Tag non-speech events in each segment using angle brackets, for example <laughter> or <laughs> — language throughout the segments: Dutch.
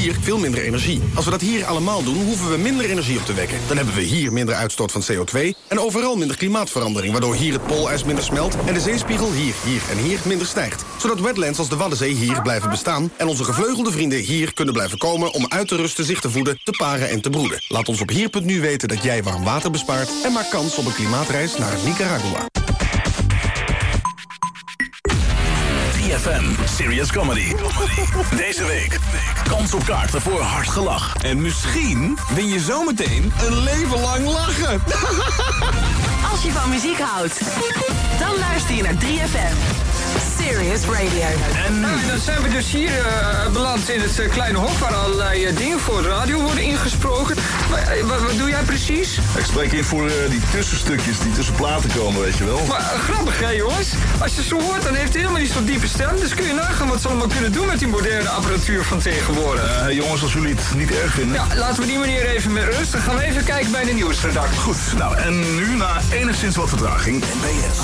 hier veel minder energie. Als we dat hier allemaal doen, hoeven we minder energie op te wekken. Dan hebben we hier minder uitstoot van CO2 en overal minder klimaatverandering... waardoor hier het poolijs minder smelt en de zeespiegel hier, hier en hier minder stijgt. Zodat wetlands als de Waddenzee hier blijven bestaan... en onze gevleugelde vrienden hier kunnen blijven komen... om uit te rusten, zich te voeden, te paren en te broeden. Laat ons op hier.nu weten dat jij warm water bespaart... en maak kans op een klimaatreis naar Nicaragua. 3FM, Serious Comedy. Deze week, kans op kaarten voor hard gelach. En misschien win je zometeen een leven lang lachen. Als je van muziek houdt, dan luister je naar 3FM. Serious Radio. En Nou, dan zijn we dus hier eh, beland in het eh, kleine hok waar allerlei eh, dingen voor de radio worden ingesproken. Maar, wat, wat doe jij precies? Ik spreek in voor die tussenstukjes die tussen platen komen, weet je wel. Maar grappig hè jongens? Als je zo hoort dan heeft hij helemaal niet zo'n diepe stem. Dus kun je nagaan wat ze allemaal kunnen doen met die moderne apparatuur van tegenwoordig. Eh, jongens, als jullie het niet erg vinden. Ja, laten we die manier even met rust. Dan gaan we even kijken bij de nieuwsredactie. Goed, nou en nu na enigszins wat vertraging. NBS.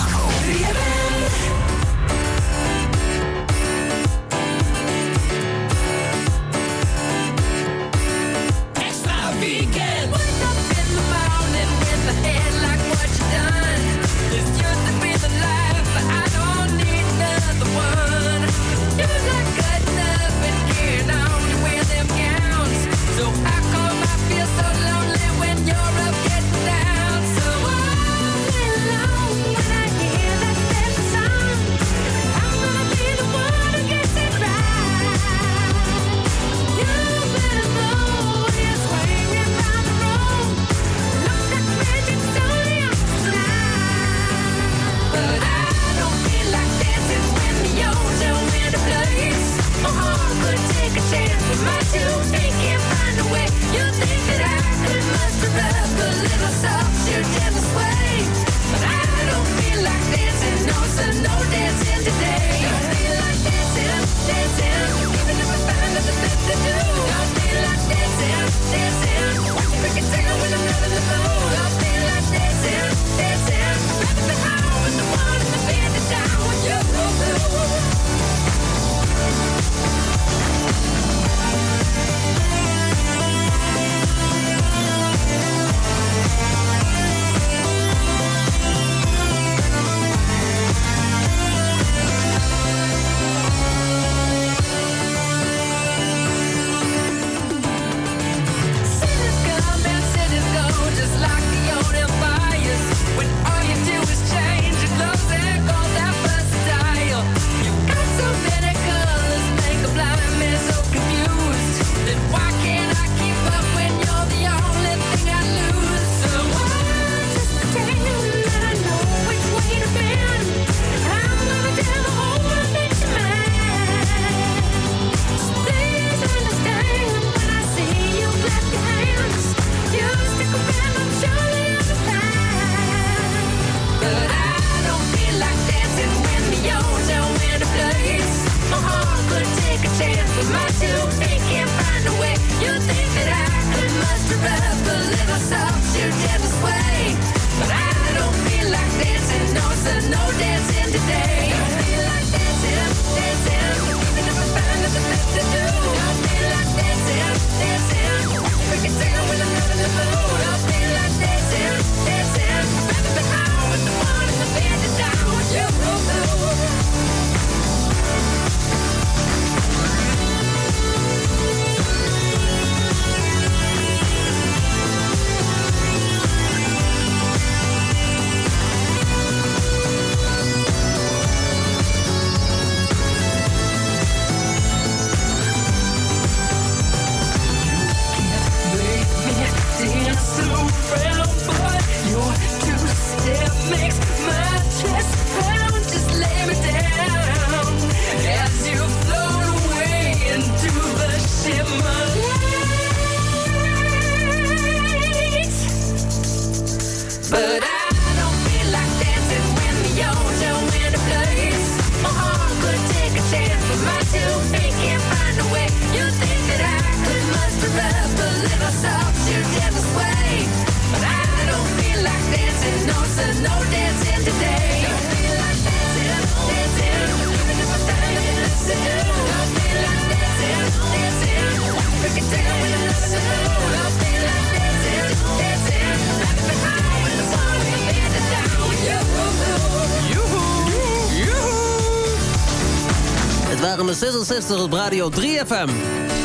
op Radio 3FM.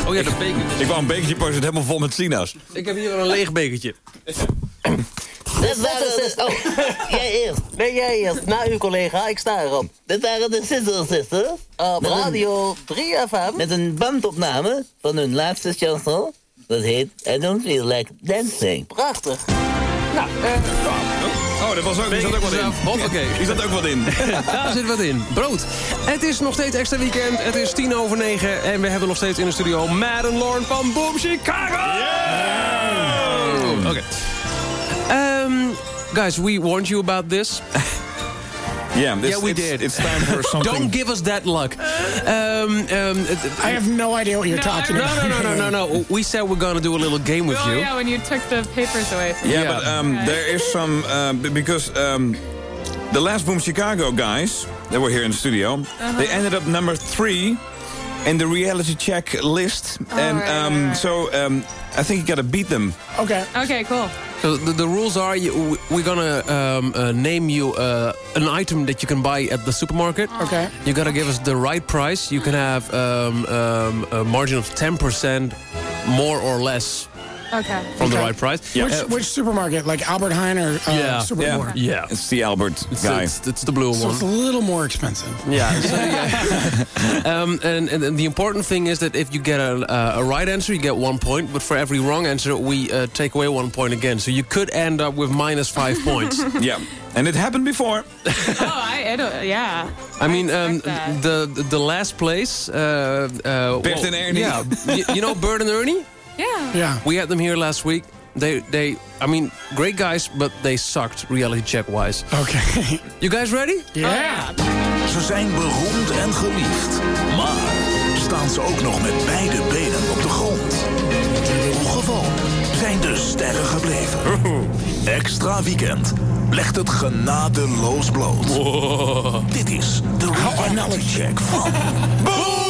Oh ja, de bekertje. Ik wou een bekertje pakken, helemaal vol met sinaas. Ik heb hier een leeg bekertje. Dit waren de... Oh, jij eerst. Nee, jij eerst. Na uw collega, ik sta erop. Dit waren de Sizzle Sisters. Ah, op Radio 3FM. Met een bandopname van hun laatste chanson. Dat heet I Don't Feel Like Dancing. Prachtig. Nou, eh... Oh, dat was ook, die zat ook wat in. Hoppakee. Die zat ook wat in. <laughs> Daar zit wat in. Brood. Het is nog steeds extra weekend. Het is tien over negen. En we hebben nog steeds in de studio Matt en Lauren van Boom Chicago. Oké. Um, guys, we warned you about this. Yeah, this, Yeah, we it's, did. It's time for <laughs> something. Don't give us that luck. Um, um, I have no idea what you're No, talking I- about. no, no, no, no, no. We said we're gonna do a little game with Oh you. yeah, when you took the papers away. From Yeah, Yeah. but um, Okay. there is some uh, because um, the last Boom Chicago guys that were here in the studio, Uh-huh. they ended up number three in the reality check list, and right, um, right, right. so um, I think you got to beat them. Okay. Okay, cool. So the, the rules are you, we're gonna um, uh, name you uh, an item that you can buy at the supermarket. Okay. You gotta give us the right price. You can have um, um, a margin of 10% more or less Okay. from the right price. Which, which supermarket? Like Albert Heijn or uh, Yeah. Superboard? Yeah. It's the Albert It's, guy. it's, it's the blue So one. it's a little more expensive. Yeah. So, yeah. <laughs> um, and, and, and the important thing is that if you get a, uh, a right answer, you get one point. But for every wrong answer, we uh, take away one point again. So you could end up with minus five <laughs> points. yeah, and it happened before. <laughs> Oh, I, I don't, yeah. I mean, um, expect that. the, the the last place. Uh, uh, Bert and Ernie. Yeah. you, you know Bert and Ernie? Yeah. Yeah. We had them here last week. They, they, I mean, great guys, but they sucked reality check wise. Okay. You guys ready? yeah. Ze zijn beroemd en geliefd. Maar staan ze ook nog met beide benen op de grond? Hoe gewoon zijn de sterren gebleven? <laughs> Extra weekend legt het genadeloos bloot. Dit is de reality check van... <laughs> Boom!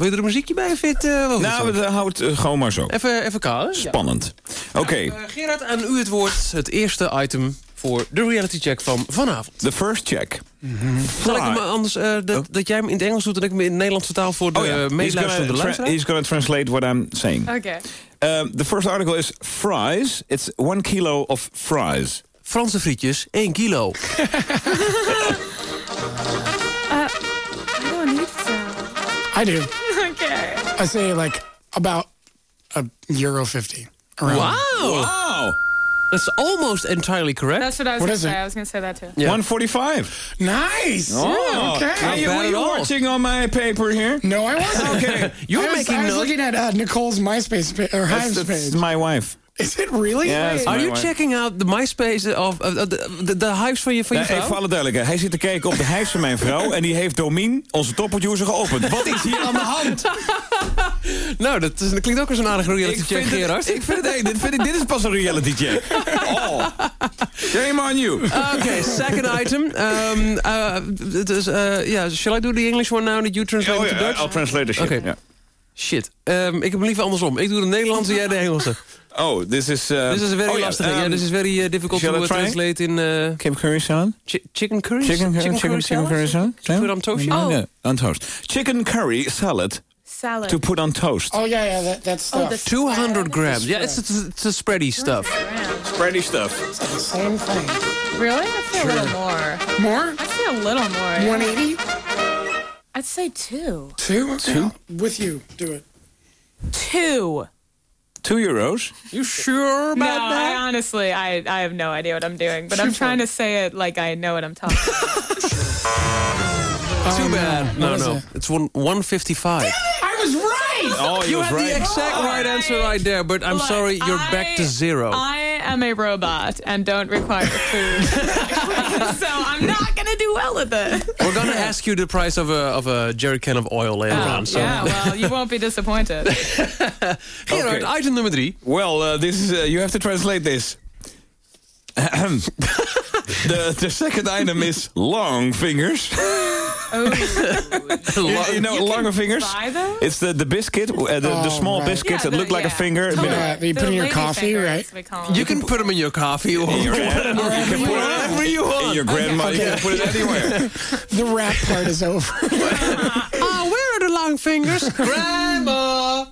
Wil je er een muziekje bij? Of het, eh, Nou, we houden het eh, gewoon maar zo. even, even kaal, hè? Spannend. Oké, Eh, Gerard, aan u het woord. Het eerste item voor de reality check van vanavond. the first check. Zal ik hem anders, eh, dat, dat jij hem in het Engels doet en ik hem in het Nederlands vertaal voor de Oh ja, he's meeluisterende luisteraar? he's gonna translate what I'm saying. Okay. Um, the first article is fries. It's one kilo of fries. Franse frietjes, 1 kilo. I don't need some. I do. Okay. I say like about a euro 50. Around. Wow! Wow! That's almost entirely correct. That's what I was What going is to say. it? I was going to say that too. Yeah. Nice.145. Oh, okay. Are you, bad were at you all. watching on my paper here? No, I wasn't. <laughs> Okay. <laughs> You're I was, making I was notes. looking at uh, Nicole's MySpace pa- or That's, Hives that's page. my wife. Is it really? Yeah, Are you checking out the MySpace of uh, de, de, de hives van je, van je Nou, even voor vrouw? alle duidelijkheid. Hij zit te kijken op de hijs van mijn vrouw... en die heeft Domien, onze topproducer, geopend. Wat is hier aan de hand? <laughs> Nou, dat, is- dat klinkt ook als een aardige reality check, Gerard. ik vind het, hey, dit, vind ik, dit is pas een reality check. <laughs> Oh. Shame on you. Okay, second item. Um, uh, it is, uh, yeah, shall I do the English one now that you translate Oh, it to yeah, Dutch? I'll translate the shit. Oké. ja. Shit. Um, ik heb hem liever andersom. Ik doe de Nederlandse, jij de Engelse. <laughs> Oh, this is... Uh, This is very oh, yeah, lastig. yeah, um, this is very uh, difficult to I uh, translate in... Uh, Cape curry salad? chi- chicken curry? Chicken, chicken, chicken, chicken curry salad? To put on toast? Oh. yeah, on toast. Chicken curry salad Salad. to put on toast. Oh yeah, yeah. That, that's Oh, stuff. the 200 grams. Yeah, it's, it's, it's a spready stuff. Spready stuff. the same thing. Really? I'd say a little more. More? I'd say a little more. yeah. 180? I'd say two. Two? Two? With you. Do it. Two. Two euros. You sure about No, about I honestly, I, I have no idea what I'm doing, but I'm trying to say it like I know what I'm talking about. <laughs> Too bad. No, what is no. it? It's one, 155. I was right! Oh, You had the exact right answer right there, but I'm Look, sorry, you're back to zero. I am a robot and don't require food. <laughs> so I'm not going to do well with it. We're gonna ask you the price of a, of a jerry can of oil later on. So. Yeah, well, you won't be disappointed. <laughs> Gerard, Okay. item number three. Well, uh, this is uh, you have to translate this. <clears throat> the the second item is long fingers. <laughs> <laughs> You, you know, longer fingers. It's the the biscuit, uh, the, the Oh, small right. biscuits Yeah, that look the- like a finger. Totally. Yeah, that you put The in your coffee, fingers, right? we call 'em. You can put them in your coffee or whatever <laughs> you can put whatever you it in want. your grandma. You can put it anywhere. <laughs> The rap part is over. Ah, where are the long fingers? Grandma!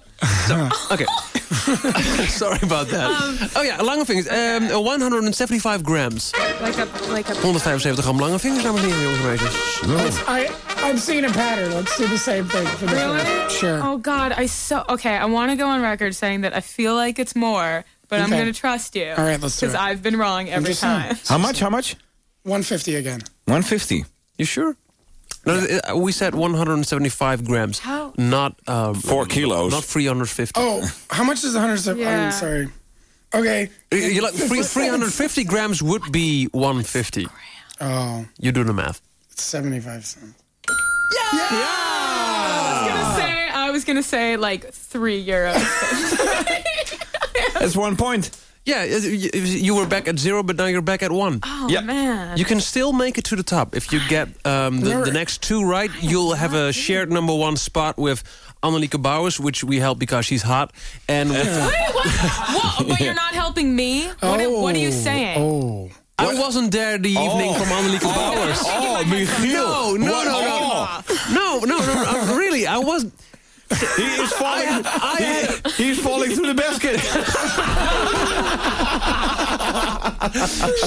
So, <laughs> okay. <laughs> Sorry about that. oh ja, lange vingers. Um, 175 grams. Like a, like a 175 gram lange vingers, dames en heren, jongens en meisjes. Let's- I, I'm seeing a pattern. Let's do the same thing for the Really? Sure. Oh God, I so okay. I want to go on record saying that I feel like it's more, but I'm going to trust you. All right, let's do Because. I've been wrong every time. How much? How much? 150 again. 150. You sure? No, uh, we said 175 grams. How? Not um, Four kilos. Not 350. Oh, how much is 170? Yeah. I'm sorry. Okay. You- you like three, 350 grams would be 150. Oh, You do the math. it's 75 cents. I was gonna say I was gonna say like three euros. That's one point. Yeah, you, you were back at zero, but now you're back at one. Oh Yeah. man. You can still make it to the top. If you get um, the, the next two right, you'll have a shared number one spot with Annelieke Bouwers, which we help because she's hot. And with, Wait, what? what? But you're not helping me. What, are- what are you saying? Oh. I wasn't there the evening from Annelieke Bouwers. Oh, Michiel. <laughs> No, no, What? no, no. Oh. No, no, no, no, really, I was. He is falling. he, he's falling through the basket.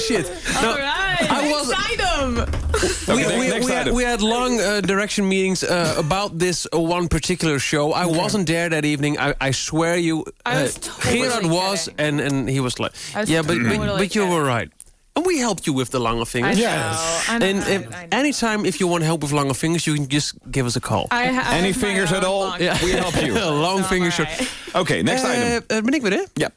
Shit. No, All right. I next was- item. we, Okay, we, next we, had, we had long uh, direction meetings uh, about this uh, one particular show. I wasn't there that evening. I, I swear you. I uh, was totally Gerard was, kidding. and, and he was like, was yeah, but, but, totally but you were right. And we helped you with the lange I fingers. Yes. I know. And I, uh, I know. anytime if you want help with lange fingers, you can just give us a call. I ha- I Any fingers at all? We help you. Long fingers. I. Okay, next Eh, item. eh, ben ik weer, hè? Ja.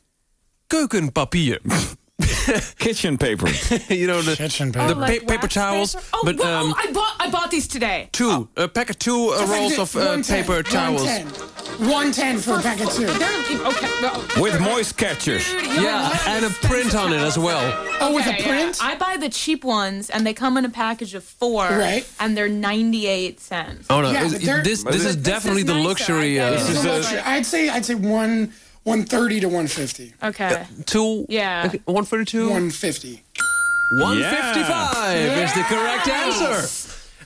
Keukenpapier. <laughs> <laughs> Kitchen paper. <laughs> you know, the, Kitchen the paper. pa- paper towels. paper? Oh, but well, um, oh, I bought I bought these today. two, a pack of two uh, rolls of uh, 110, paper towels. 110. 110 for a pack of two. Okay. No. With moist catchers. Dude, Yeah, and a print on it as well. Oh, with a Okay, yeah. print? I buy the cheap ones, and they come in a package of four. Right. And they're ninety-eight cents. Oh no, Yeah, is- but they're- this this is this definitely is the nicer, luxury. Uh, This it. is So the- much- I'd say I'd say one 130 to 150. Okay. two, Yeah. one forty two, 150. one fifty five is the correct answer.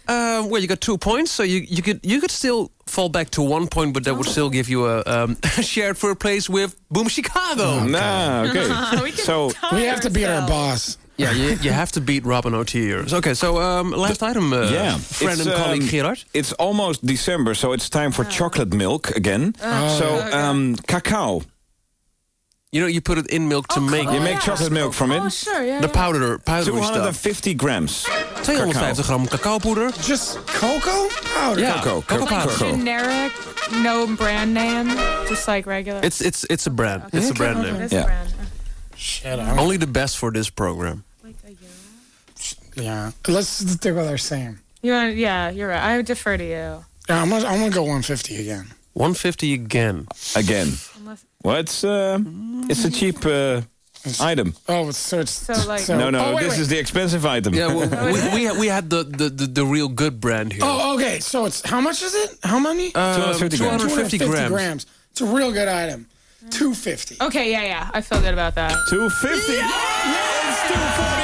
Uh, well, you got two points, so you, you could you could still fall back to one point, but that would still give you a um, <laughs> shared third place with Boom Chicago. Nah, okay. <laughs> we so We have to beat our boss. Yeah, you, you have to beat Robin O'Tears. Okay, so um, last item, uh, yeah, friend it's, and colleague um, Gerard. It's almost December, so it's time for chocolate milk again. so um, cacao. You know, you put it in milk to make You make chocolate milk from it. Oh, it. sure, yeah. the yeah. powder, powdery stuff. 250 grams. 250 gram cacaopoeder. Just cocoa powder. Yeah, Cocoa, cocoa cocoa, powder. cocoa. Generic, no brand name, just like regular. It's it's it's a brand. It's a brand name. This Yeah. brand. Shit, I'm, Only the best for this program. Like a euro. yeah. Let's stick with our same. You want, yeah, you're right. I defer to you. Yeah, I'm gonna, I'm gonna go 150 again. 150 again. Again. Unless, Well, it's, uh, it's a cheap uh, item. Oh, so it's So, like- No, no, oh, wait, this wait. is the expensive item. Yeah, <laughs> we, we, we, had, we had the, the, the, the real good brand here. Oh, okay. So it's how much is it? How many? Um, 250 grams. 250 grams. It's a real good item. 250. okay, yeah, yeah. I feel good about that. 250. It's 249.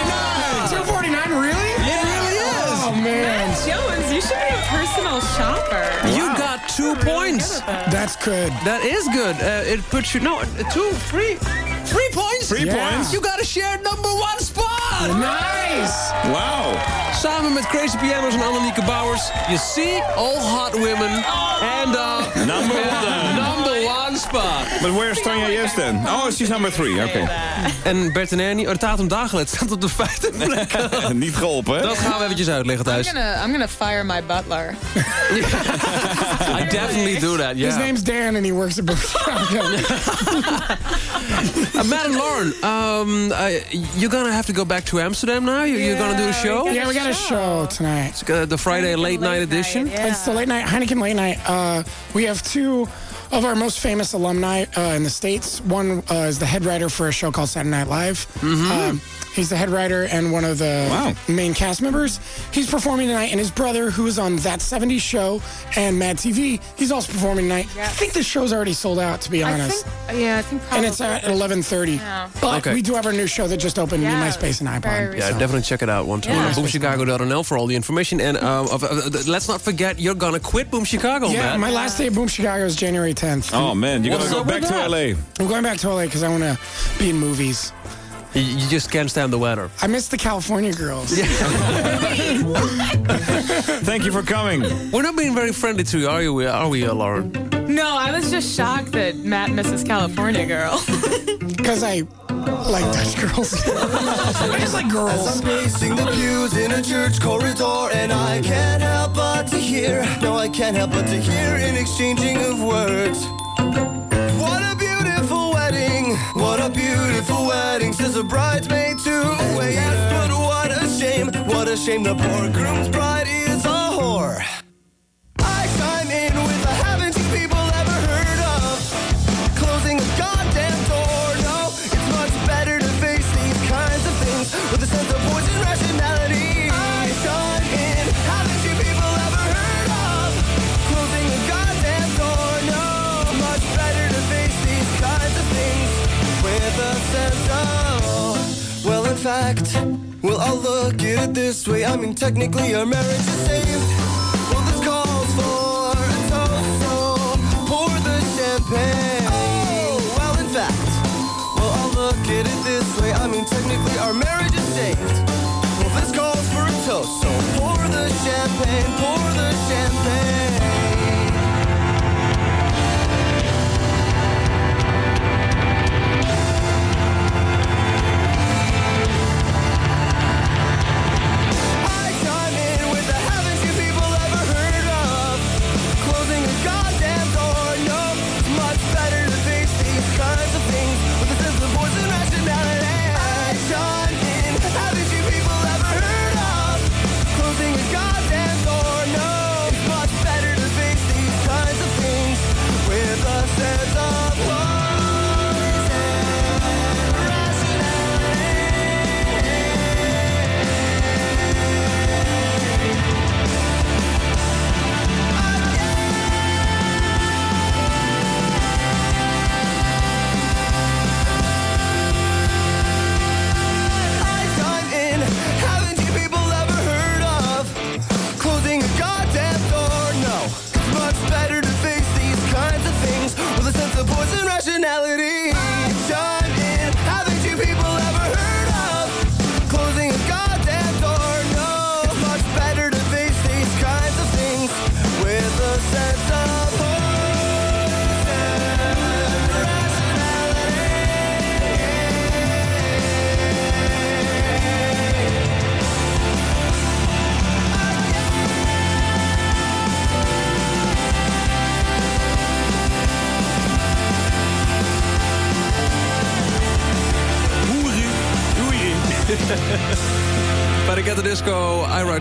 Man, Jones, you should be a personal shopper. You got two points. that's good. That is good. Uh, it puts you no uh, two, three, three points. Three Yeah. points. You got a shared number one spot. Nice. Wow. Samen met Crazy Pianos en Annelieke Bouwers. You see, all hot women. And uh, Number <laughs> one. number one spot. But where's Tanya Yes then? Oh, she's number three. Oké. En Bert en Ernie, oh, de Tatum Dagelet staat op de vijfde plek. <laughs> Niet geholpen, hè? Dat gaan we eventjes uitleggen I'm thuis. gonna, I'm gonna fire my butler. <laughs> I definitely do that, yeah. His yeah. name's Dan and he works at Bookshelf. <laughs> Uh, Matt and Lauren, um, uh, you're gonna have to go back to Amsterdam now? You, you're gonna do the show? yeah, we got a show tonight. Uh, the Friday late night edition? Yeah. It's the late night Heineken late night. Uh, we have two of our most famous alumni uh, in the States. One uh, is the head writer for a show called Saturday Night Live. Um, he's the head writer and one of the main cast members. He's performing tonight, and his brother, who is on That 70s Show and Mad TV, he's also performing tonight. I think the show's already sold out, to be I honest. think, yeah, I think probably. and it's at 11.30. Yeah. But Okay. we do have our new show that just opened, Yeah, Be MySpace and iPod. very Yeah, definitely check it out one time. Yeah. BoomChicago.nl for all the information. And uh, of- uh, th- let's not forget, you're gonna quit Boom Chicago, Yeah, man. my last day at Boom Chicago is January 10th. Oh, man, You're going to go back to? LA. I'm going back to LA because I want to be in movies. You, you just can't stand the weather. I miss the California girls. <laughs> Thank you for coming. We're not being very friendly to you, are we? Are we, Lauren? No, I was just shocked that Matt misses California Girl. <laughs> Because I like Dutch girls. <laughs> I just like As girls. I'm pacing the pews in a church corridor, and I can't help but to hear. No, I can't help but to hear an exchanging of words. What a beautiful wedding! What a beautiful wedding! Says a bridesmaid to. Yes, but what a shame! What a shame! The poor groom's bride is it this way. I mean, technically, our marriage is saved. Well, this calls for a toast, so pour the champagne. Oh, well, in fact, well, I'll look at it this way. I mean, technically, our marriage is saved. Well, this calls for a toast, so pour the champagne, pour the champagne.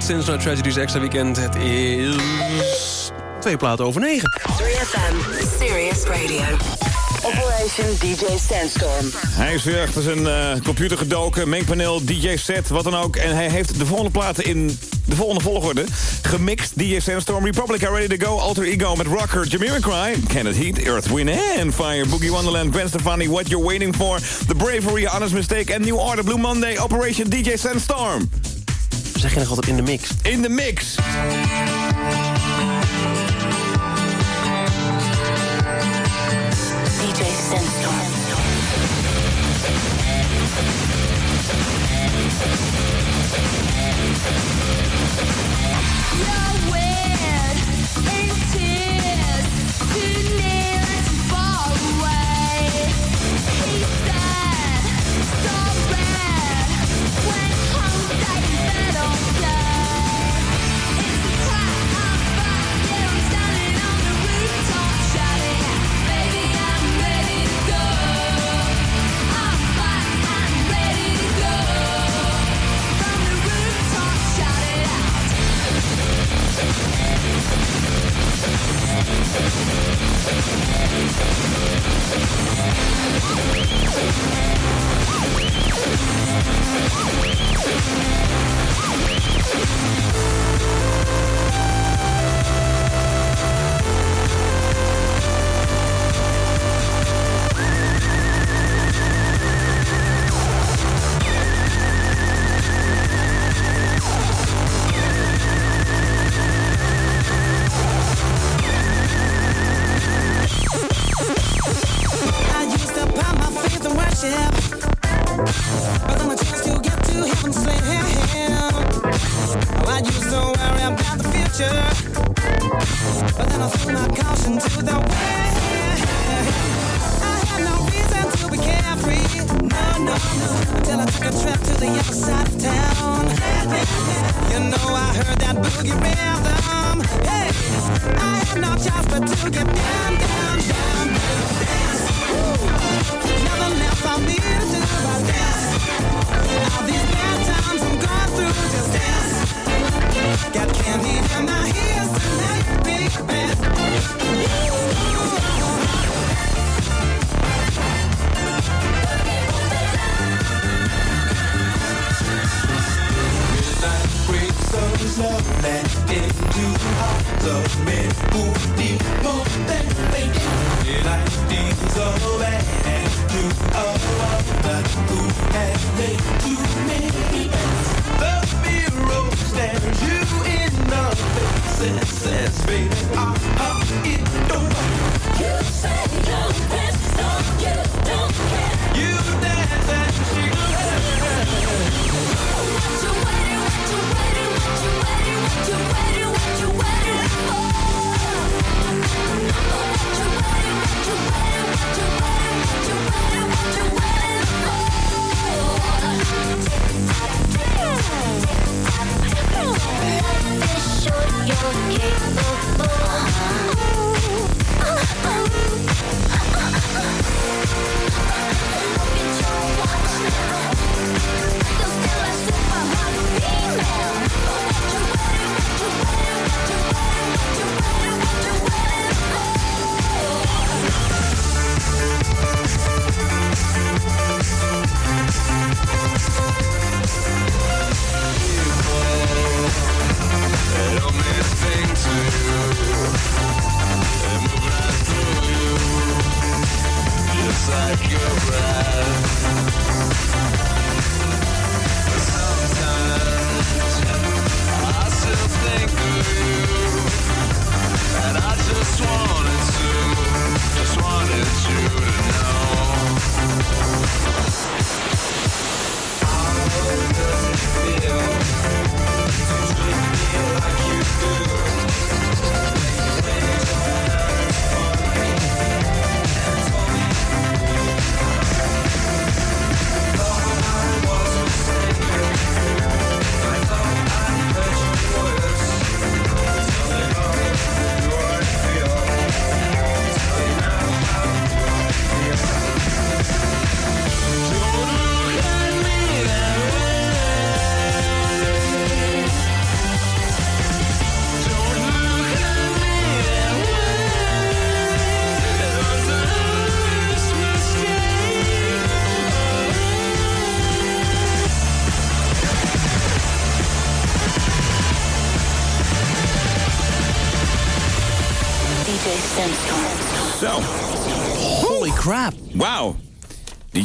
Sins, No Tragedies, extra weekend. Het is twee platen over negen. 3FM, Serious Radio. Operation DJ Sandstorm. Hij is weer achter zijn eh, computer gedoken, mengpaneel, DJ-set, wat dan ook. En hij heeft de volgende platen in de volgende volgorde gemixt. DJ Sandstorm, Republica, Ready to Go, Alter Ego met Rocker, Jamiroquai, Kenneth Heat, Earth, Wind and Fire, Boogie Wonderland, Gwen Stefani, What You're Waiting For, The Bravery, Honest Mistake en New Order, Blue Monday, Operation DJ Sandstorm. Zeg je nog altijd in de mix? In de mix.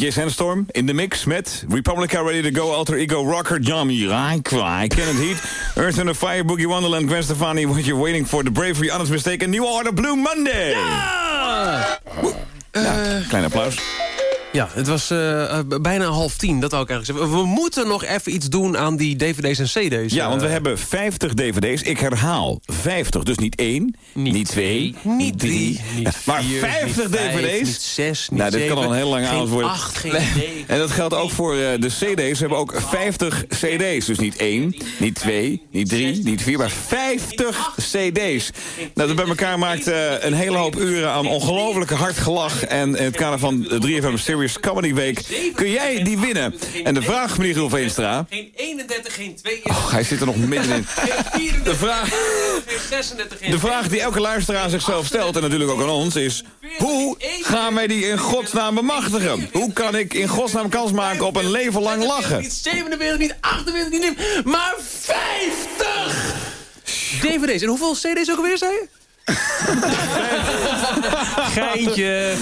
DJ Sandstorm in de mix met Republica Ready to Go, Alter Ego, Rocker, John Mirai, Kenneth Heat, Earth and the Fire, Boogie Wonderland, Gwen Stefani, What You're Waiting for, The Bravery, Honest Mistake en New Order Blue Monday. Ja! klein applaus. Ja, het was eh, bijna half tien, dat wou ik eigenlijk zeggen. We moeten nog even iets doen aan die dvd's en cd's. Ja, want we Eh, hebben 50 dvd's. Ik herhaal, 50. Dus niet één, niet, twee, niet drie, <laughs> maar vier, 50 niet vijf, dvd's. niet zes, niet nou, dit kan al zeven, een heel lange avond worden. acht, geen negen, en dat geldt ook voor eh, de cd's. We hebben ook 50 cd's. Dus niet één, niet twee, niet drie, niet vier, maar 50 cd's. Nou, dat bij elkaar maakt een hele hoop uren aan ongelofelijke hard gelach. En in het kader van de 3FM Serious Comedy Week kun jij die winnen. En de vraag, meneer Roel Veenstra... Geen 31, geen 32, Oh, hij zit er nog middenin. geen 34, De vraag, geen 36, geen de vraag die elke luisteraar zichzelf stelt, en natuurlijk ook aan ons, is... Hoe gaan wij die in godsnaam bemachtigen? Hoe kan ik in godsnaam kans maken op een leven lang lachen? Niet 47, niet 48, niet 9, maar 50! DVD's. En hoeveel CD's ook alweer, zei je? <laughs> Geintje.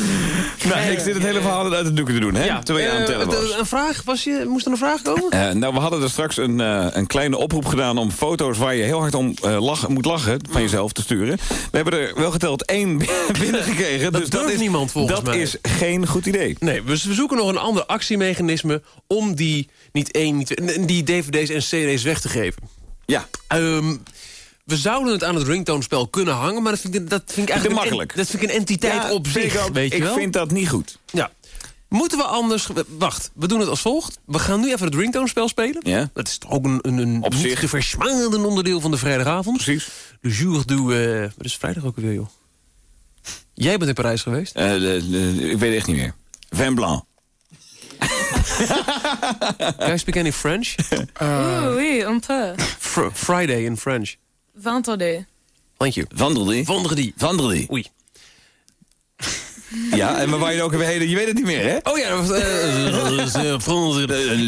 Nou, ik zit het hele verhaal uit de doeken te doen, hè? terwijl je aan het eh, tellen was. d- Een vraag? Was je, moest er een vraag komen? Eh, nou, we hadden er straks een, eh, een kleine oproep gedaan om foto's waar je heel hard om eh, lachen, moet lachen van jezelf te sturen. We hebben er wel geteld één <laughs> binnengekregen. Dat dus dat is, niemand volgens dat mij. is geen goed idee. Nee, we zoeken nog een ander actiemechanisme... om die, niet één, niet twee, die dvd's en cd's weg te geven. Ja. Ehm, We zouden het aan het ringtone-spel kunnen hangen, maar dat vind ik, dat vind ik eigenlijk Te een- dat vind ik een entiteit Ja, op ik zich, ook. weet je Ik wel? vind dat niet goed. Ja. Moeten we anders... Wacht, we doen het als volgt. We gaan nu even het ringtone-spel spelen. Ja. Dat is toch ook een, een, een Op niet zich. te versmaden onderdeel van de vrijdagavond. Precies. De jour du... eh wat is vrijdag ook alweer, joh? Jij bent in Parijs geweest? Eh, de- de- ik weet het echt niet meer. Vin Blanc. Jij speak any French? Oui, oui, un peu. Fr- Friday in French. Vendredi. Thank. Vendredi. Vendredi. Vendredi. Oei. Ja, en waar je ook weer heen... Je weet het niet meer, hè? Oh ja, dat was...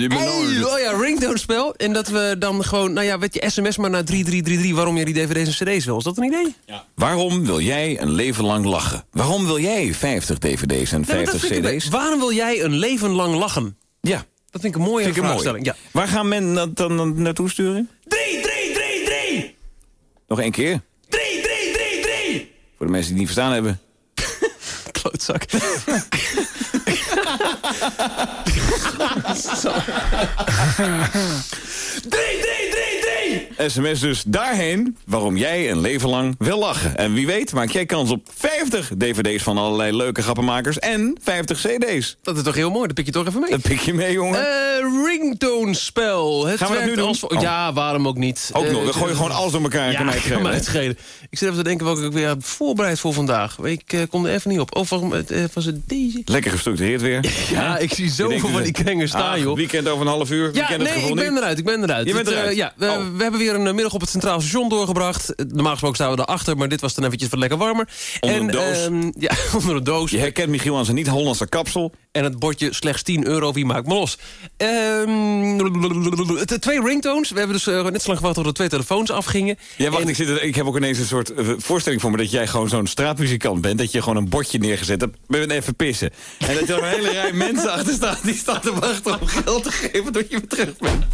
Hey, oh ja, ringtone-spel. En dat we dan gewoon, nou ja, weet je, sms maar naar 3333 waarom jij die dvd's en cd's wil. Is dat een idee? Ja. Waarom wil jij een leven lang lachen? Waarom wil jij 50 dvd's en 50 cd's? waarom wil jij een leven lang lachen? Ja. Dat vind ik een mooie Vind ik een vraagstelling. mooie. Ja. Waar gaan men dat dan naartoe sturen? 3, 3, 3, 3! Nog één keer. 3, 3, 3, 3! Voor de mensen die het niet verstaan hebben. <laughs> Klootzak. <laughs> <laughs> Drie, drie, drie, drie! SMS dus daarheen waarom jij een leven lang wil lachen. En wie weet maak jij kans op 50 dvd's van allerlei leuke grappenmakers en 50 cd's. Dat is toch heel mooi, dat pik je toch even mee. Dat pik je mee, jongen. Eh, ringtone-spel. Het Gaan we dat nu doen? als- Oh. Ja, waarom ook niet? Ook Eh, nog, dan gooi je gewoon alles door elkaar Ja, kan <laughs> mij het schelen. Ik zit even te denken welke ik weer heb voorbereid voor vandaag. Ik eh, kom er even niet op. Of waarom, eh, was het deze? Lekker gestructureerd weer. <laughs> Ja, ik zie zoveel denkt, van die eh, kringen staan, ah, joh. Weekend over een half uur. Ja, nee, ik ben eruit, ik ben eruit. Je bent Het, eh, eruit? ja, Oh. We hebben weer een eh, middag op het Centraal Station doorgebracht. Eh, Normaal gesproken staan we erachter, maar dit was dan eventjes wat lekker warmer. Onder en, een doos. ehm, <laughs> ja, onder een doos. Je herkent Michiel aan zijn niet-Hollandse kapsel. En het bordje slechts 10 euro, wie maakt me los? Ehm, de twee ringtones. We hebben dus eh, net zo lang gewacht tot er twee telefoons afgingen. Ja, wacht, En- ik, zit er- ik heb ook ineens een soort eh, voorstelling voor me... dat jij gewoon zo'n straatmuzikant bent. Dat je gewoon een bordje neergezet hebt. We willen even pissen. En dat er een hele rij <laughs> mensen achter staat... die staan te wachten om geld te geven tot je weer terug bent.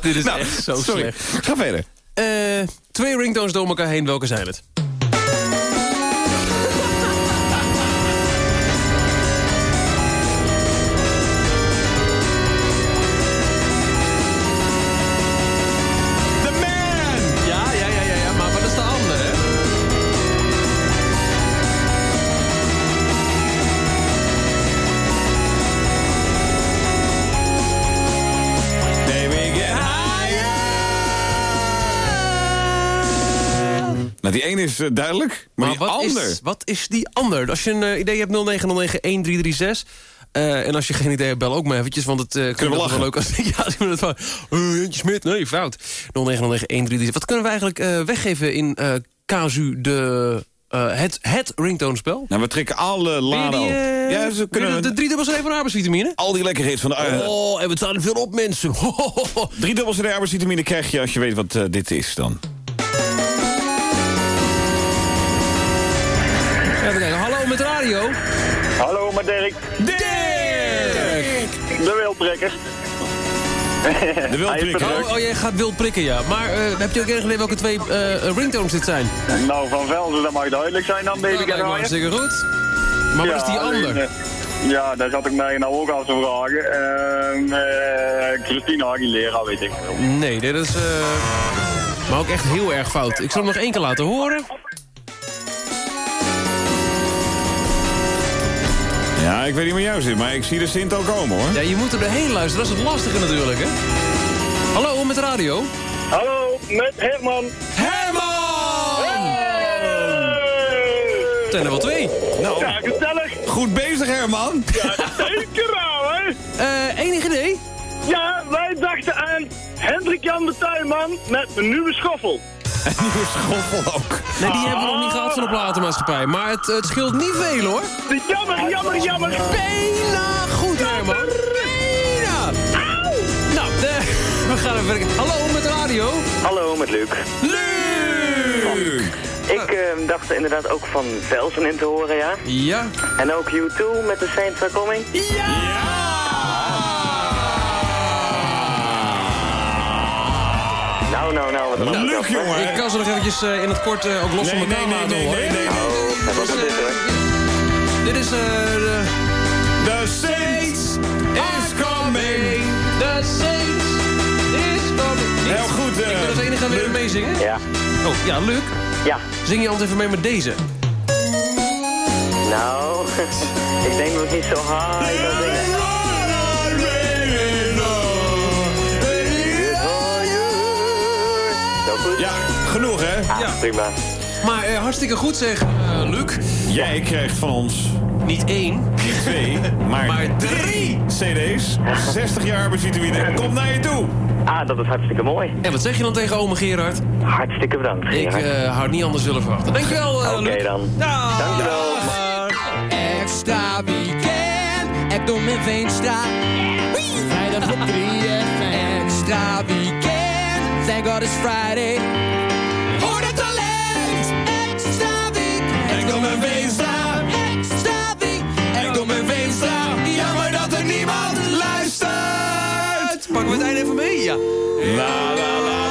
Dit is Nou, echt zo sorry. slecht. Ga verder. Eh, twee ringtones door elkaar heen, welke zijn het? Nou, die ene is eh, duidelijk, maar, die wat ander... Is, wat is die ander? Als je een eh, idee hebt, 0909-1336. Eh, en als je geen idee hebt, bel ook maar eventjes. Want het eh Kunnen we wel lachen? leuk als <laughs> ja, het van. Uh, Smit, nee, fout. 0909-1336. Wat kunnen we eigenlijk weggeven in casu de, het, het ringtone-spel? Nou, we trekken alle laden op. Ja, ze kunnen... de, de drie dubbel van arbeidsvitamine? al die lekkerheden van de... Oh, en we staan er veel op, mensen. <laughs> Drie dubbel CD arbeidsvitamine krijg je als je weet wat dit is dan. Even kijken. Hallo met radio. Hallo, met Dirk. Dirk! De wildtrekker. De wildprikker. Oh, oh, jij gaat wild prikken, ja. Maar eh, heb je ook erg idee welke twee eh, ringtones dit zijn? Nou, van Velzen, dat mag duidelijk zijn dan, baby. Dat lijkt me hartstikke goed. Maar wat is die alleen, ander? eh, ja, daar zat ik mij nou ook al te vragen. Ehm eh, Christina Aguilera, weet ik. Nee, dit is... eh, maar ook echt heel erg fout. Ik zal hem nog één keer laten horen. Ja, ik weet niet hoe jou zit, maar ik zie de Sint al komen, hoor. Ja, je moet er doorheen luisteren. Dat is het lastige natuurlijk, hè? Hallo, met de radio. Hallo, met Herman. Herman! Het zijn er wel twee. Nou, Ja, gezellig. goed bezig, Herman. Ja, zeker nou, hè. Eh, enig idee? Ja, wij dachten aan Hendrik Jan de Tuinman met een nieuwe schoffel. En <laughs> nieuwe schoffel ook. Nee, die hebben we nog niet gehad van de platenmaatschappij. Maar het, het scheelt niet veel, hoor. Jammer, jammer, jammer. Bijna goed, Herman. Bijna. Nou, de, <laughs> we gaan even verder. Hallo, met de radio. Hallo, met Luc. Leuk! Ik eh, dacht er inderdaad ook van Velsen in te horen, ja. Ja. En ook U2 met de Saints Are Coming. nou, nou, nou. Jongen. Ik kan ze nog eventjes eh, in het kort uh, ook los van elkaar nee, hoor. Nee, dit, hoor? Dit is... eh. de... The Saints is coming. The Saints is coming. Heel goed. Uh, ik ben eh, als enige weer meezingen. Ja. Oh, ja, leuk. Ja. Zing je altijd even mee met deze. Nou, <laughs> ik denk dat ik niet zo high kan zingen. genoeg, hè? Ja, prima. Maar eh, hartstikke goed zeg, eh, Luc. Jij krijgt van ons niet één, niet twee, maar, <laughs> drie cd's. 60 jaar bezietenwieden. Kom naar je toe. Ah, dat is hartstikke mooi. En wat zeg je dan tegen ome Gerard? Hartstikke bedankt, Ik uh, eh, had niet anders willen verwachten. Dankjewel, uh, Oké dan. Dag. Dankjewel. Extra weekend. Ik doe mijn veenstra. Vrijdag op 3 Extra weekend. Thank God it's Friday. alegría. La, la, la.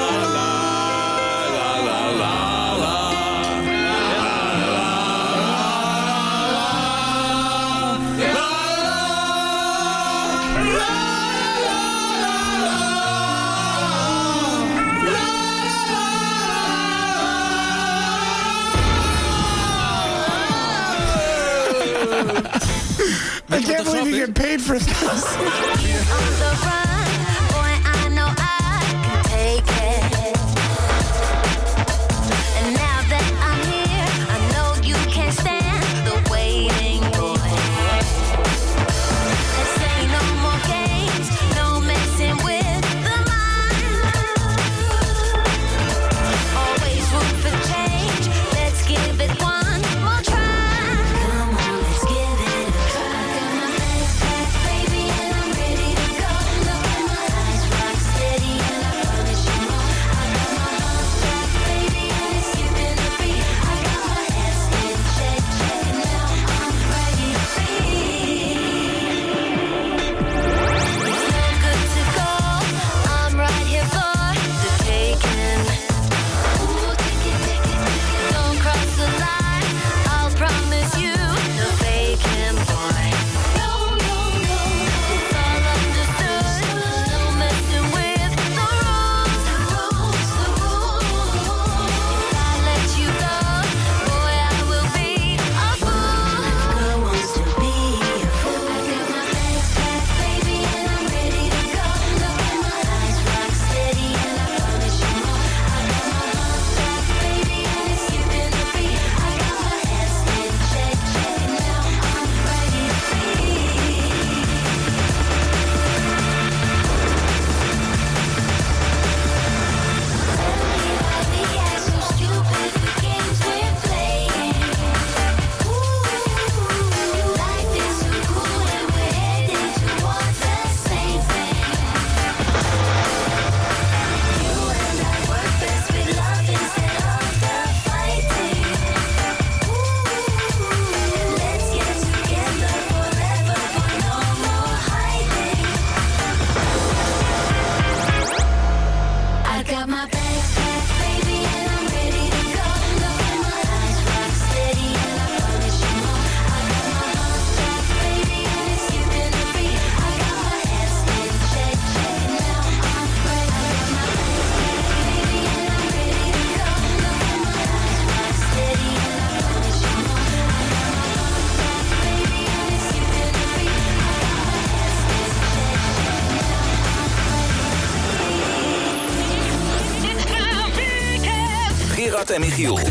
Semi Hugh.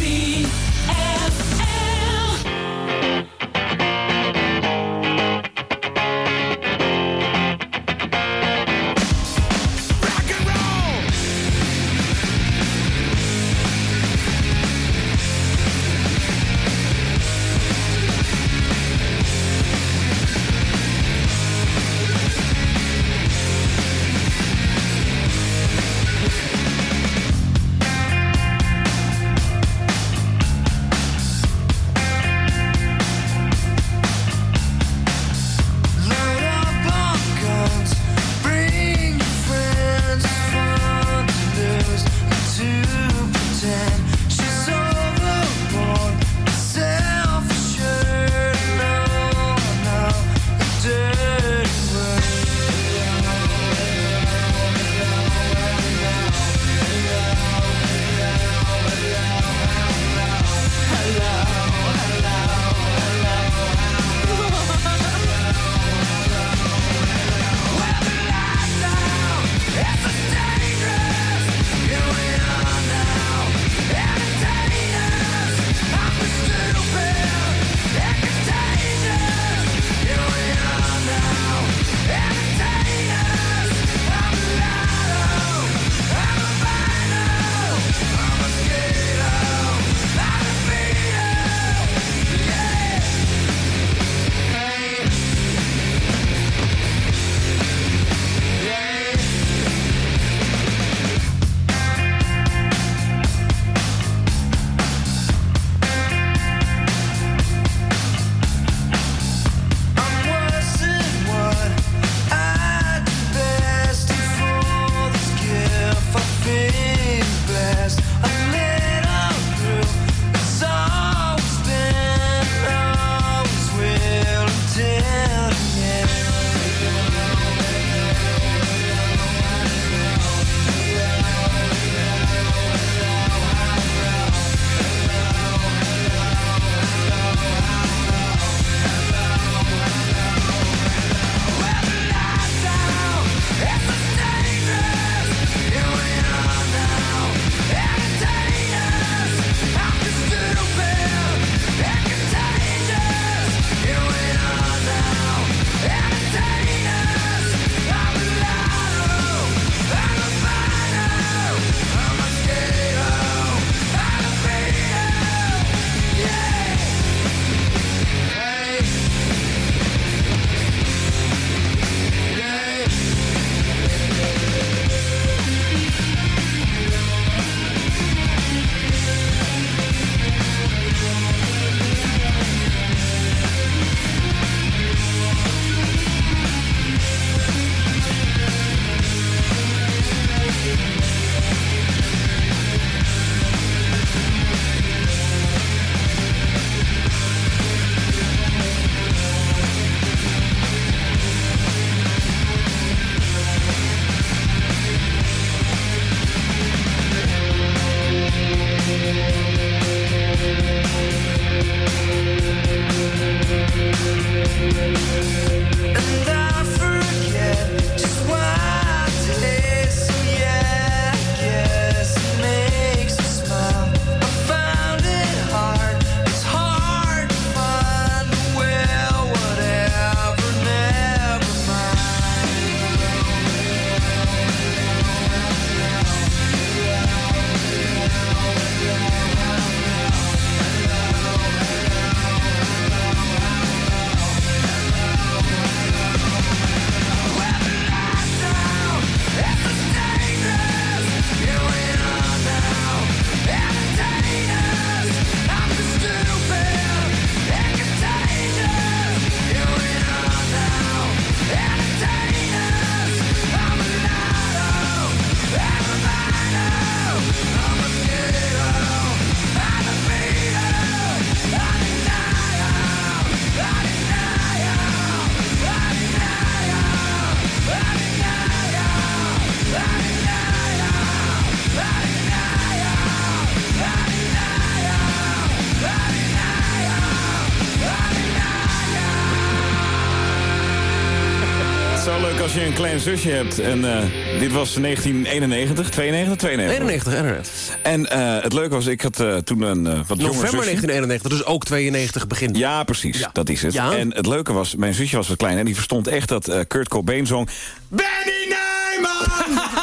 Een zusje hebt. En eh, dit was 1991, 92, 92. 91, 91. En eh, het leuke was, ik had eh, toen een wat jonger November zusje. 1991, dus ook 92 begin. Ja, precies. Dat is het. Ja. En het leuke was, mijn zusje was wat klein... en die verstond echt dat Kurt Cobain zong... Benny Nijman!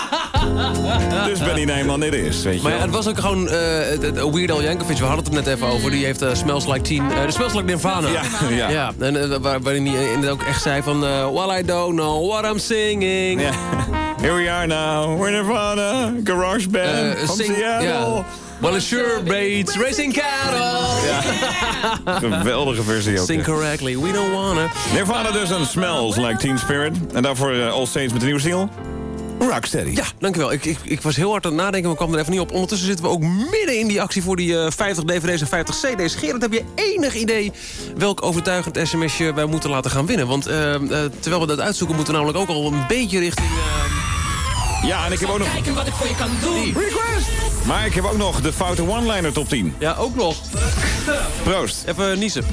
Dus Benny Nijman dit is, weet je Maar ja, het was ook gewoon eh, het- Weird Al Yankovic, we hadden het er net even over. Die heeft eh, Smells Like Teen, de Smells Like Nirvana. Ja, <laughs> ja. en waar, waarin hij ook echt zei van... well, I don't know what I'm singing. Here we are now, we're Nirvana, garage band sing- Seattle. Well, it sure beats racing cattle. <laughs> Geweldige versie ook. Sing correctly, we don't wanna. Nirvana dus en Smells Like Teen Spirit. En daarvoor All Saints met de nieuwe single. Rocksteady. Ja, dankjewel. Ik, ik, ik was heel hard aan het nadenken, maar kwam er even niet op. Ondertussen zitten we ook midden in die actie voor die eh, 50 dvd's en 50 cd's. Gerard, heb je enig idee welk overtuigend sms'je wij moeten laten gaan winnen? Want eh, eh, terwijl we dat uitzoeken, moeten we namelijk ook al een beetje richting... eh, Ja, en ik heb ook nog... Kijken wat ik voor je kan doen. Maar ik heb ook nog de foute one-liner top 10. Ja, ook nog. Proost. Even niezen.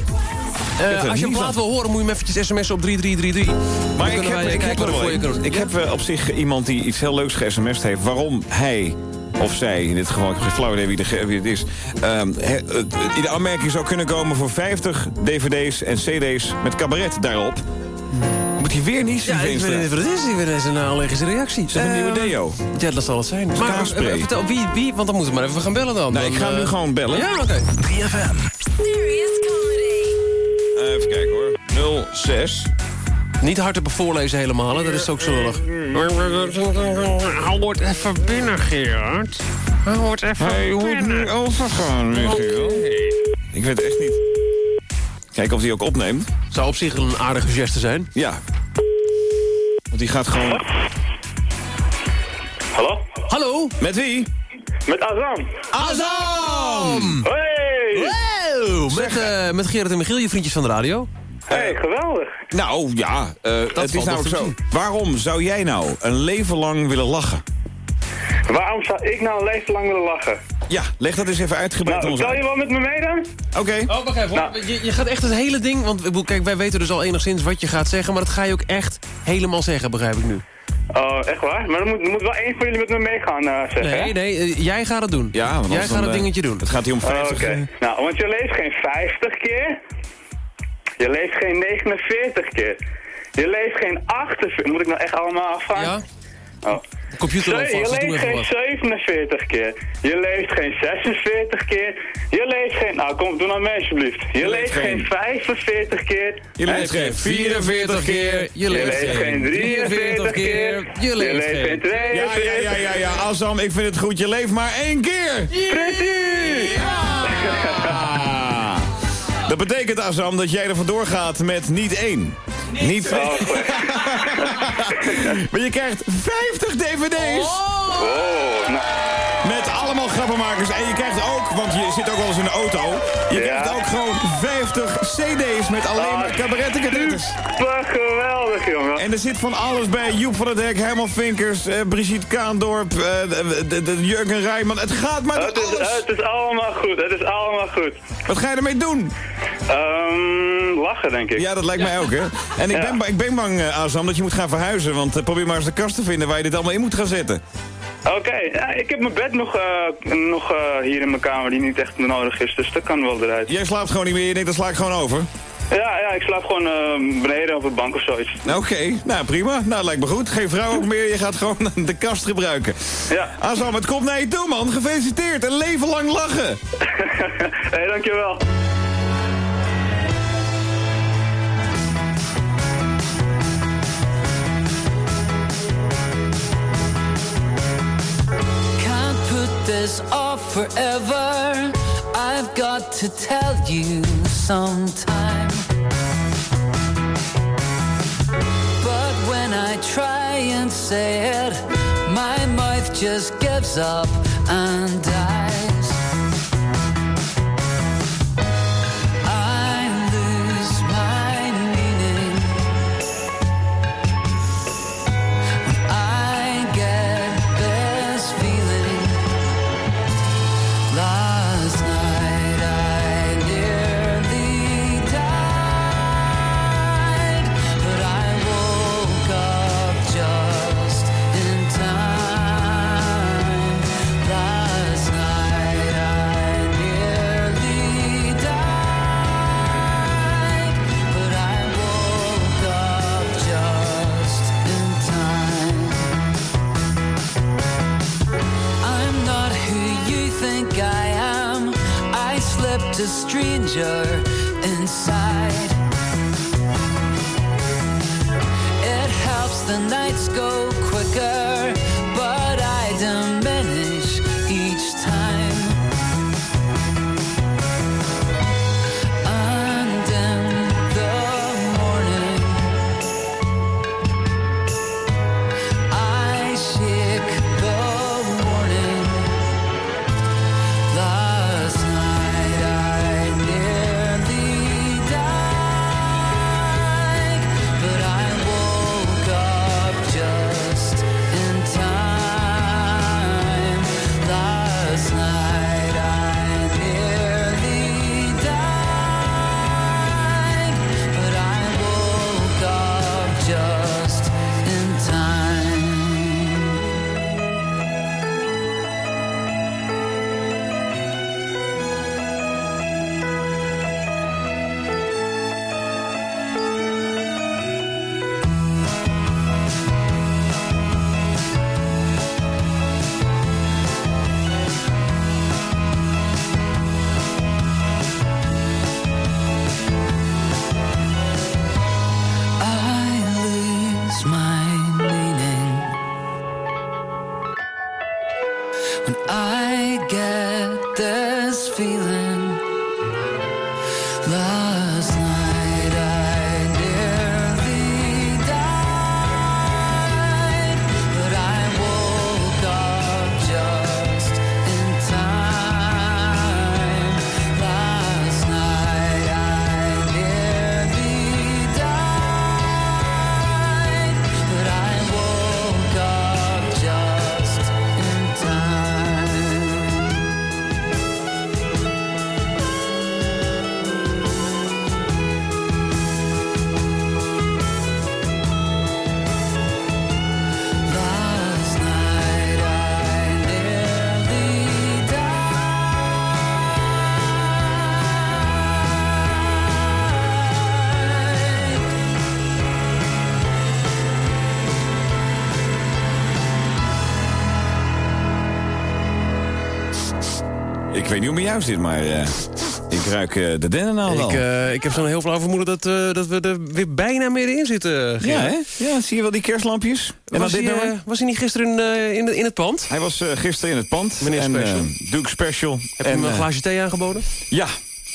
Eh, als je een niezen. plaat wil horen, moet je hem eventjes sms'en op 3333. Maar ik heb, ik heb, er voor je ik heb eh, op zich iemand die iets heel leuks ge-sms'd heeft... waarom hij of zij, in dit geval, ik heb geen flauw idee wie, de, wie het is... ehm, he- eh, in de aanmerking zou kunnen komen voor 50 dvd's en cd's met cabaret daarop. Moet hij weer niet Ja, ik weet niet wat het is. Ik weet niet, een allergische reactie. Is dat een nieuwe Ehm, deo? Ja, dat zal het zijn. Maar Kaaspray. eh, vertel, wie, wie, want dan moeten we maar even gaan bellen dan. Nou, Dan, ik ga eh, nu gewoon bellen. Ja, oké. 3FM. Eh, even kijken hoor. 06. Niet hardop voorlezen helemaal, hè. dat is ook zo lullig. Hou het even binnen, Gerard. Hou het even Hij moet binnen. nu overgaan, Michiel. Ik weet het echt niet. Kijken of hij ook opneemt. Zou op zich een aardige geste zijn. Ja. Want die gaat gewoon... Hallo? Hallo? Met wie? Met Azam. Azam! Hey! Met, eh, met Gerard en Michiel, je vriendjes van de radio. Hey, geweldig. Nou, ja. eh, het is namelijk zo. Waarom zou jij nou een leven lang willen lachen? Waarom zou ik nou een leven lang willen lachen? Ja, leg dat eens even uitgebreid Nou, ons uit. je wel met me mee dan? Oké. Oh, wacht even. hoor. Nou. Je, je gaat echt het hele ding... Want ik bedoel, kijk, wij weten dus al enigszins wat je gaat zeggen... maar dat ga je ook echt helemaal zeggen, begrijp ik nu. Oh, echt waar? Maar dan moet, dan moet wel één van jullie met me mee gaan eh, zeggen, Nee, hè? nee, eh, jij gaat het doen. Ja, want jij gaat dan, het eh, dingetje doen. Het gaat hier om Oh, 50. Oké. Nou, want je leeft geen 50 keer. Je leeft geen 49 keer. Je leeft geen 48... Moet ik nou echt allemaal afvragen? Ja? Oh. De computer Je leeft geen wat. 47 keer. Je leeft geen 46 keer. Je leeft geen... Nou, kom, doe nou mee alsjeblieft. Je, leeft geen 45 keer. Je leeft geen 44 keer. Je leeft geen 43 keer. Je leeft geen... geen 42 Ja, ja, ja, ja, ja. Azam, ik vind het goed. Je leeft maar één keer. Precies! Ah. <laughs> Dat betekent, Azam, dat jij er vandoor gaat met niet één. Niet. Oh, <laughs> goed. maar je krijgt 50 dvd's. Oh, nou, Met allemaal grappenmakers. En je krijgt ook, want je zit ook wel eens in de auto... je Ja. krijgt ook gewoon 50 cd's met alleen maar Ah, cabarettencadettes. super geweldig, jongen. En er zit van alles bij. Joep van het Hek, Herman Vinkers, eh, Brigitte Kaandorp, eh, de, de, de Jurgen Rijman. Het gaat maar door Het is, alles. het is allemaal goed, het is allemaal goed. Wat ga je ermee doen? Ehm, lachen, denk ik. Ja, dat lijkt mij ook, hè. <laughs> En ik, Ja. ben, ik ben bang, eh, Azam, dat je moet gaan verhuizen. Want eh, probeer maar eens de kast te vinden waar je dit allemaal in moet gaan zetten. Oké, ja, ik heb mijn bed nog, eh, nog eh, hier in mijn kamer die niet echt nodig is, dus dat kan wel eruit. Jij slaapt gewoon niet meer, je denkt, dat sla ik gewoon over. Ja, ja, ik slaap gewoon eh, beneden op de bank of zoiets. Oké, nou prima. Nou, lijkt me goed. Geen vrouw ook meer, je gaat gewoon <laughs> de kast gebruiken. Ja. Azam, het komt naar je toe, man. Gefeliciteerd. Een leven lang lachen. Hé, <laughs> hey, dankjewel. This off forever. I've got to tell you sometime. But when I try and say it, my mouth just gives up and dies. Yeah. Het met jou zit, maar eh, ik ruik eh, de dennennaal wel. Ik, eh, ik heb zo'n heel flauw vermoeden dat, dat we er weer bijna middenin zitten. ja, hè? Ja, zie je wel die kerstlampjes? En was, dit hij, nummer? eh, was hij niet gisteren in, in, de- in het pand? Hij was gisteren in het pand. Meneer en, Special. Duke Special. Heb je en, hem een glaasje thee aangeboden? Ja.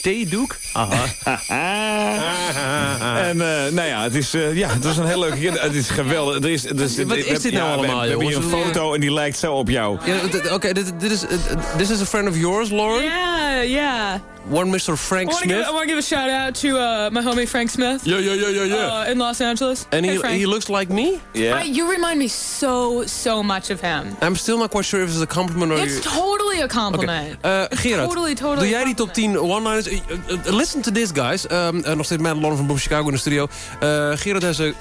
Thee, Doek? Aha. <laughs> En eh, nou ja, het is, eh, ja, het was een heel leuk... Het is geweldig. Er is, er is, Wat is dit nou ja, we- allemaal, We, hebben hier een foto en die lijkt zo op jou. Ja, Oké, dit, dit is, eh, this is a friend of yours, Lauren? Yeah, yeah. One Mr. Frank I want to give, Smith? I want to give a shout out to uh, my homie Frank Smith. Yeah, yeah, yeah, yeah, yeah. Uh, in Los Angeles. And hey, he, Frank. he looks like me? I- you remind me so, so much of him. I'm still not quite sure if it's a compliment or... It's totally a compliment. Eh, It's Gerard, totally, totally doe jij a die top 10 one-liners? Eh, eh, eh, listen to this, guys. Um, nog steeds Matt Lauren van Boom Chicago in de studio. Gerard has a...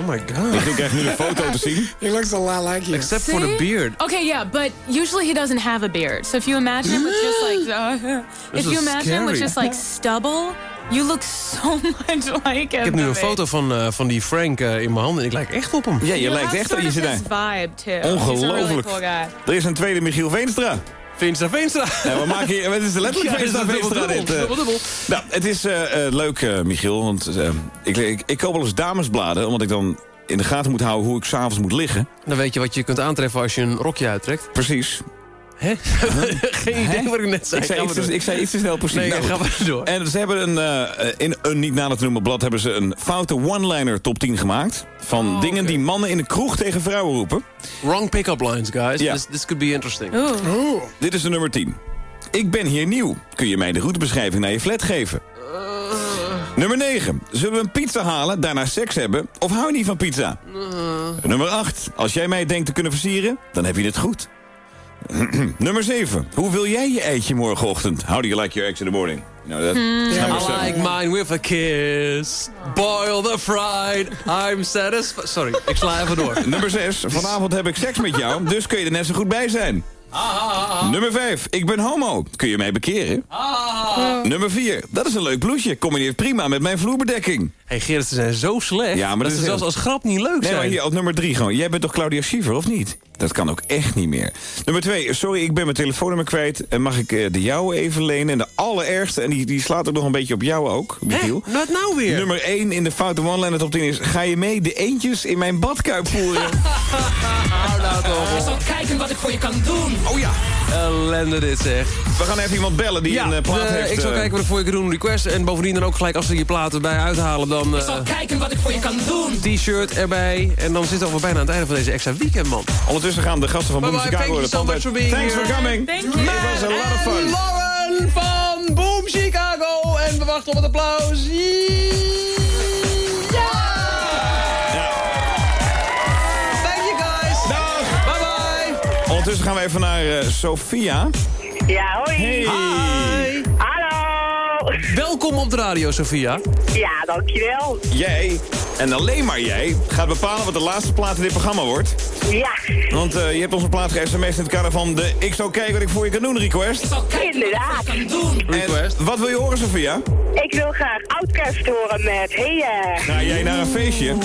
Oh my god. Ik krijg nu een foto te zien. <laughs> He looks a lot like you. Except for the See? beard. Okay, yeah, but usually he doesn't have a beard. So if you imagine him with just like, <gasps> uh, if you imagine him with scary. just like stubble, you look so <laughs> much like him. Ik heb nu een foto van, eh, van die Frank eh, in mijn handen en ik lijk echt op hem. Ja, je You lijkt echt... sort Je zit a really Ongelooflijk. cool guy. Er is een tweede Michiel Veenstra. Veenstra, Veenstra. Ja, we maken hier, het is letterlijk Ja, Veenstra, dubbel, eh. dubbel, dubbel. Nou, het is eh, eh, leuk, Michiel, want eh, ik, ik, ik koop wel eens damesbladen... omdat ik dan in de gaten moet houden hoe ik s'avonds moet liggen. Dan weet je wat je kunt aantreffen als je een rokje uittrekt. Precies. Hè? <laughs> Geen idee wat ik net zei. Ik zei, iets, te- ik zei iets te snel precies. Nee, Nou, gaan we door. En ze hebben een, eh, in een niet nader te noemen blad... hebben ze een foute one-liner top 10 gemaakt... van Oh, dingen die mannen in de kroeg tegen vrouwen roepen. Wrong pick-up lines, guys. Ja. This, this could be interesting. Oeh. Dit is de nummer 10. Ik ben hier nieuw. Kun je mij de routebeschrijving naar je flat geven? Nummer 9. Zullen we een pizza halen, daarna seks hebben? Of hou je niet van pizza? Nummer 8. Als jij mij denkt te kunnen versieren, dan heb je het goed. <clears throat> Nummer 7. Hoe wil jij je eitje morgenochtend? How do you like your eggs in the morning? Dat is nummer I like mine with a kiss. Boil the fried. I'm satisfied. Sorry, ik sla even door. <laughs> Nummer 6. Vanavond heb ik seks met jou, dus kun je er net zo goed bij zijn. Nummer 5. Ik ben homo. Kun je mij bekeren? Nummer 4. Dat is een leuk blouseje. Combineert prima met mijn vloerbedekking. Hey Gerrit, ze zijn zo slecht. Ja, maar dat dat ze is zelfs heel- als grap niet leuk Nee, zijn. maar hier op nummer 3 gewoon. Jij bent toch Claudia Schiever, of niet? Dat kan ook echt niet meer. Nummer 2. Sorry, ik ben mijn telefoonnummer kwijt. En mag ik eh, de jouwe even lenen? En de allerergste, en die, die slaat ook nog een beetje op jou ook, Michiel. Wat nou weer? Nummer 1 in de foute one-liner top 10 is... Ga je mee de eentjes in mijn badkuip voeren? <laughs> Hou nou toch Ik zal kijken wat ik voor je kan doen. Oh ja. Ellende dit zeg. We gaan even iemand bellen die ja, een eh, plaat eh, heeft. ik zal eh, kijken wat ik voor je kan doen. Request. En bovendien dan ook gelijk als ze je platen bij uithalen. Dan Ik zal eh, kijken wat ik voor je kan doen. t-shirt erbij. En dan zitten we bijna aan het einde van deze extra weekend, man. Ondertussen gaan de gasten van Boom Chicago... thank you so much for uit. being Thanks here. for coming. Thank It you. was a lot of fun. En Lauren van Boom Chicago. En we wachten op het applaus. Ja! Thank you guys. Dag. Bye bye. Ondertussen gaan we even naar eh, Sophia. Ja, hoi. Hey. Hi. Welkom op de radio, Sophia. Ja, dankjewel. Jij, en alleen maar jij, gaat bepalen wat de laatste plaat in dit programma wordt. Ja, Want eh, je hebt onze plaat ge-sms'd in het kader van de Ik zou kijken wat ik voor je kan doen request. inderdaad. Request. En wat wil je horen, Sophia? Ik wil graag Outcast horen met Hey eh. Ga jij naar een feestje? Eh,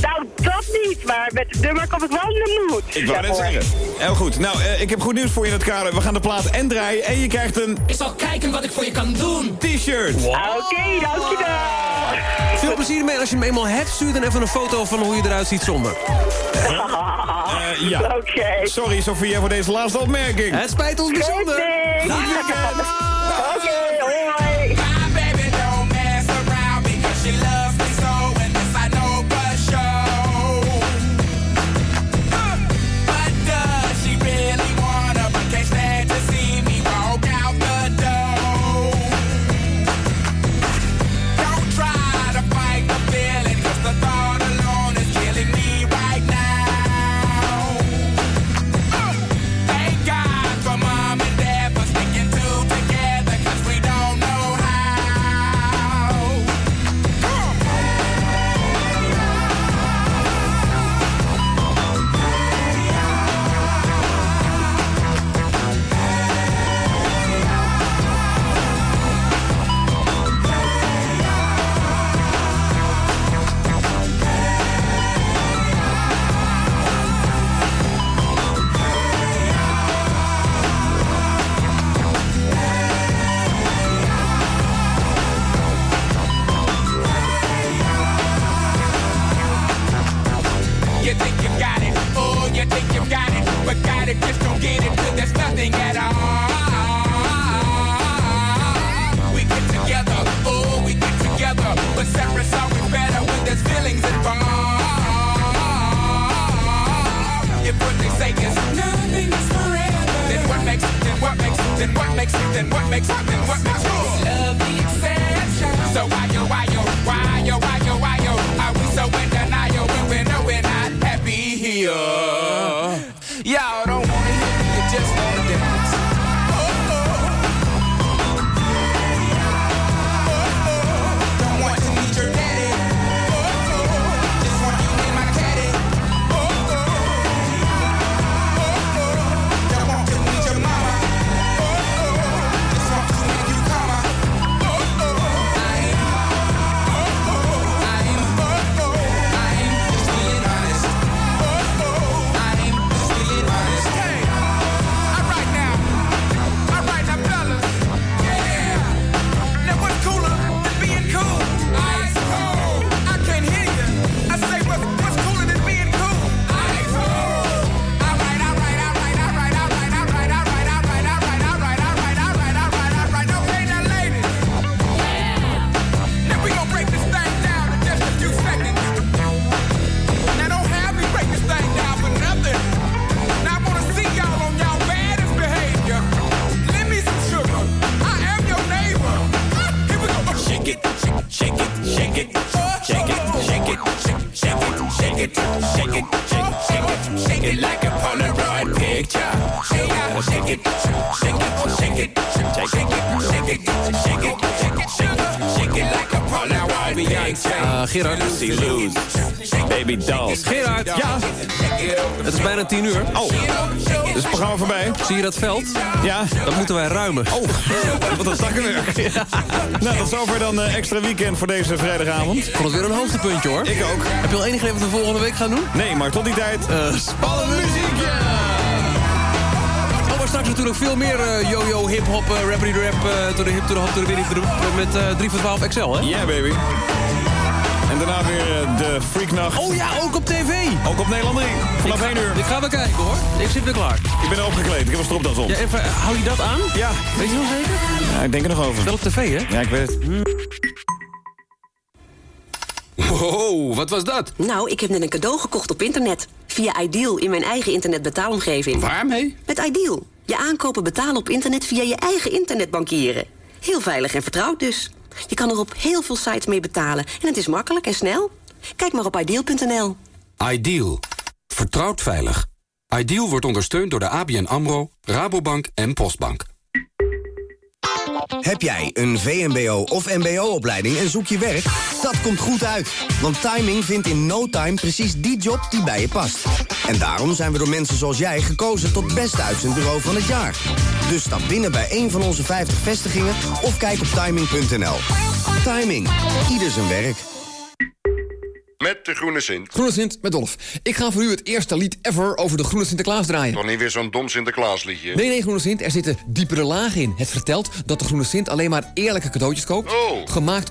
nou, dat niet, maar met het nummer kom ik wel in de mood. Ik wou net zeggen. Heel goed. Nou, eh, ik heb goed nieuws voor je in het kader. We gaan de plaat en draaien en je krijgt een Ik zal kijken wat ik voor je kan doen. T-shirt. Oké, dankjewel. Veel plezier ermee. Als je hem eenmaal hebt, stuur dan even een foto van hoe je eruit ziet zonder. <laughs> Eh, ja. Oké. Sorry, Sophia, voor deze laatste opmerking. Het spijt ons bijzonder. Goed Goed weekend. Oké, Ja, Gerard. Baby dolls. Gerard. Ja. Het is bijna 10 uur. Oh. Is het programma voorbij? Zie je dat veld? Ja. Dat moeten wij ruimen. Oh, <laughs> wat een zakkenwerk. Nou, tot zover dan eh, extra weekend voor deze vrijdagavond. Ik vond het weer een hoogtepuntje hoor. Ik ook. Heb je al enig idee wat we volgende week gaan doen? Nee, maar tot die tijd... Eh, spannende muziek, ja! Oh, maar straks natuurlijk veel meer eh, yo-yo, hip-hop, uh, rappity rap, uh, to the hip, to the hop, to the bitty, to the met uh, 3 voor 12 XL, hè? Yeah, baby. En daarna weer eh, de Freaknacht. Oh ja, ook op tv! Ook op Nederland 3. Vanaf ga- 1 uur. Ik ga wel kijken hoor. Ik zit weer klaar. Ik ben er opgekleed. Ik heb een stropdas op. Ja, even, eh, hou je dat aan? Ja. Weet je nog zeker? Ja, ik denk er nog over. Wel op tv, hè? Ja, ik weet het. Wow, wat was dat? Nou, ik heb net een cadeau gekocht op internet. Via Ideal in mijn eigen internetbetaalomgeving. Waarmee? Met Ideal. Je aankopen betalen op internet via je eigen internetbankieren. Heel veilig en vertrouwd dus. Je kan er op heel veel sites mee betalen. En het is makkelijk en snel. Kijk maar op ideal.nl. Ideal. Vertrouwd veilig. Ideal wordt ondersteund door de ABN AMRO, Rabobank en Postbank. Heb jij een VMBO of MBO-opleiding en zoek je werk? Dat komt goed uit, want Timing vindt in no time precies die job die bij je past. En daarom zijn we door mensen zoals jij gekozen tot beste uitzendbureau van het jaar. Dus stap binnen bij een van onze 50 vestigingen of kijk op timing.nl. Timing, ieder zijn werk. Met de Groene Sint. Groene Sint met Dolf. Ik ga voor u het eerste lied ever over de Groene Sinterklaas draaien. Toch niet weer zo'n dom Sinterklaasliedje? Nee, nee, Groene Sint, er zitten diepere lagen in. Het vertelt dat de Groene Sint alleen maar eerlijke cadeautjes koopt. Oh. Gemaakt